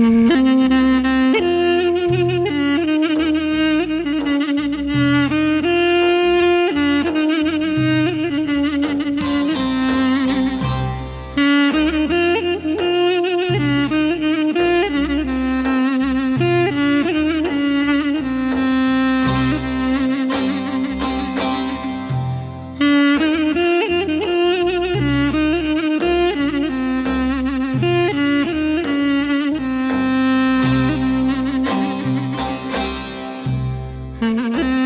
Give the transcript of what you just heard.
음. Mm-hmm.